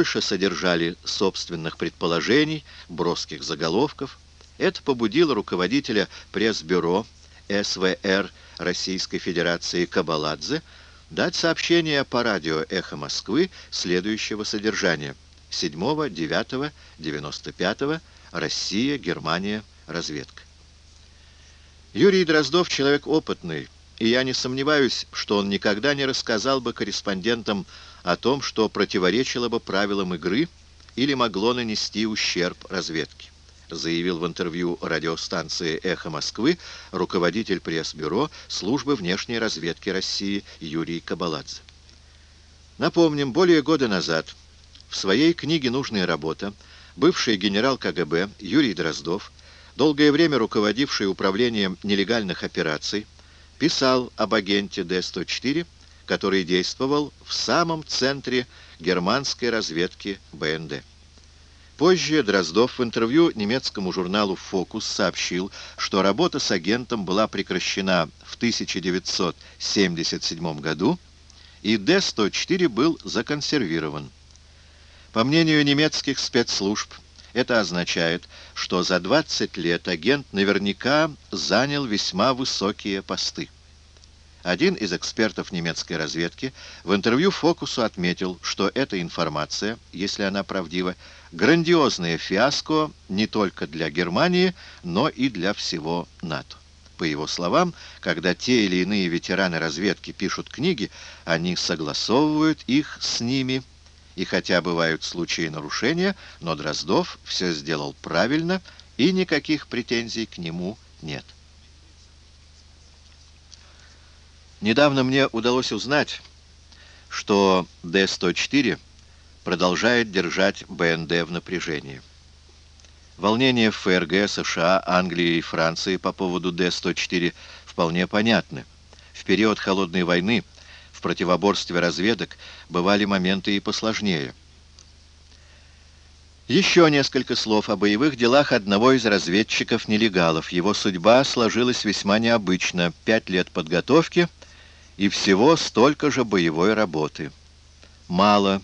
больше содержали собственных предположений, броских заголовков. Это побудило руководителя пресс-бюро СВР Российской Федерации Кабаладзе дать сообщение по радио «Эхо Москвы» следующего содержания. 7-9-95 Россия, Германия, разведка. Юрий Дроздов человек опытный, и я не сомневаюсь, что он никогда не рассказал бы корреспондентам о том, что противоречило бы правилам игры или могло нанести ущерб разведке заявил в интервью радиостанции «Эхо Москвы» руководитель пресс-бюро службы внешней разведки России Юрий Кабаладзе. Напомним, более года назад в своей книге «Нужная работа» бывший генерал КГБ Юрий Дроздов, долгое время руководивший управлением нелегальных операций, писал об агенте Д-104, который действовал в самом центре германской разведки БНД. Позже Дроздов в интервью немецкому журналу «Фокус» сообщил, что работа с агентом была прекращена в 1977 году, и Д-104 был законсервирован. По мнению немецких спецслужб, это означает, что за 20 лет агент наверняка занял весьма высокие посты. Один из экспертов немецкой разведки в интервью «Фокусу» отметил, что эта информация, если она правдива, грандиозное фиаско не только для Германии, но и для всего НАТО. По его словам, когда те или иные ветераны разведки пишут книги, они согласовывают их с ними, и хотя бывают случаи нарушения, но Дроздов все сделал правильно, и никаких претензий к нему нет. Недавно мне удалось узнать, что Д-104 продолжает держать БНД в напряжении. Волнения ФРГ, США, Англии и Франции по поводу Д-104 вполне понятны. В период Холодной войны в противоборстве разведок бывали моменты и посложнее. Еще несколько слов о боевых делах одного из разведчиков-нелегалов. Его судьба сложилась весьма необычно. Пять лет подготовки — и всего столько же боевой работы. Мало,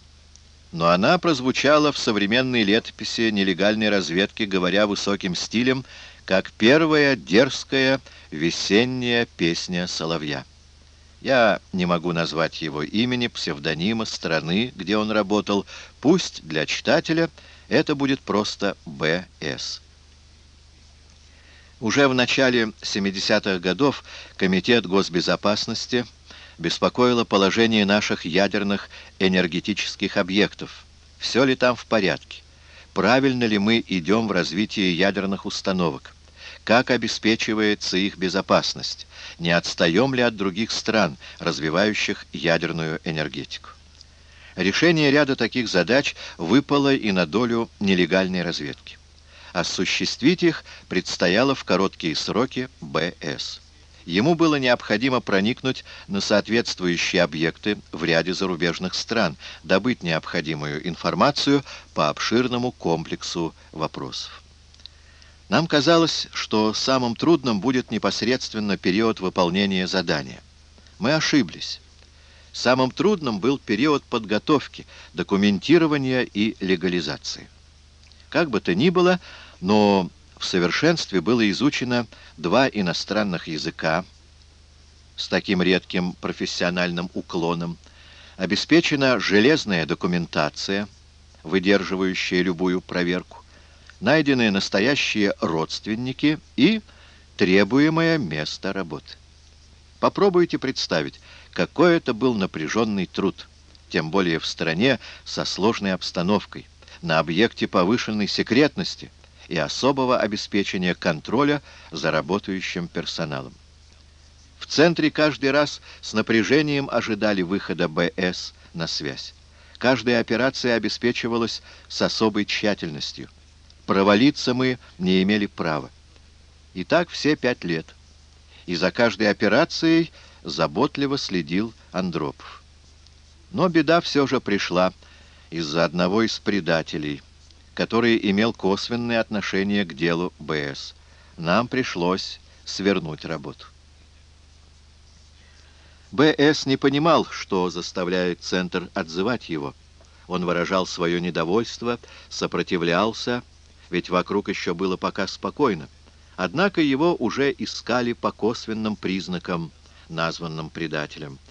но она прозвучала в современной летописи нелегальной разведки, говоря высоким стилем, как первая дерзкая весенняя песня соловья. Я не могу назвать его имени, псевдонима, страны, где он работал. Пусть для читателя это будет просто Б.С. Уже в начале 70-х годов Комитет госбезопасности беспокоило положение наших ядерных энергетических объектов. Все ли там в порядке? Правильно ли мы идем в развитии ядерных установок? Как обеспечивается их безопасность? Не отстаем ли от других стран, развивающих ядерную энергетику? Решение ряда таких задач выпало и на долю нелегальной разведки. Осуществить их предстояло в короткие сроки БС. Ему было необходимо проникнуть на соответствующие объекты в ряде зарубежных стран, добыть необходимую информацию по обширному комплексу вопросов. Нам казалось, что самым трудным будет непосредственно период выполнения задания. Мы ошиблись. Самым трудным был период подготовки, документирования и легализации. Как бы то ни было, но в совершенстве было изучено два иностранных языка с таким редким профессиональным уклоном, обеспечена железная документация, выдерживающая любую проверку, найдены настоящие родственники и требуемое место работы. Попробуйте представить, какой это был напряженный труд, тем более в стране со сложной обстановкой, на объекте повышенной секретности – и особого обеспечения контроля за работающим персоналом. В центре каждый раз с напряжением ожидали выхода БС на связь. Каждая операция обеспечивалась с особой тщательностью. Провалиться мы не имели права. И так все пять лет. И за каждой операцией заботливо следил Андропов. Но беда все же пришла из-за одного из предателей – который имел косвенное отношение к делу БС. Нам пришлось свернуть работу. БС не понимал, что заставляет Центр отзывать его. Он выражал свое недовольство, сопротивлялся, ведь вокруг еще было пока спокойно. Однако его уже искали по косвенным признакам, названным предателем –